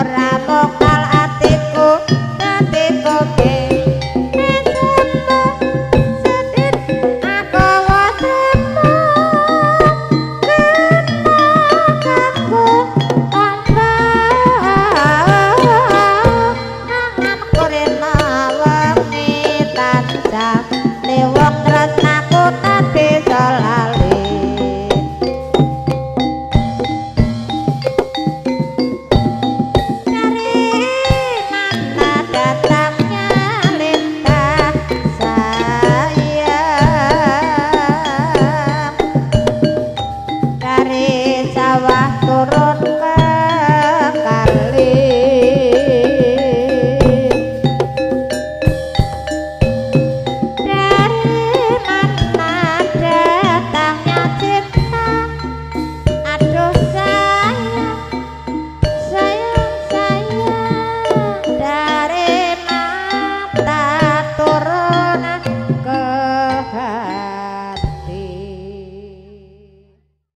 borrar.